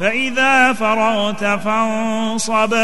فإذا فرغت فانصب.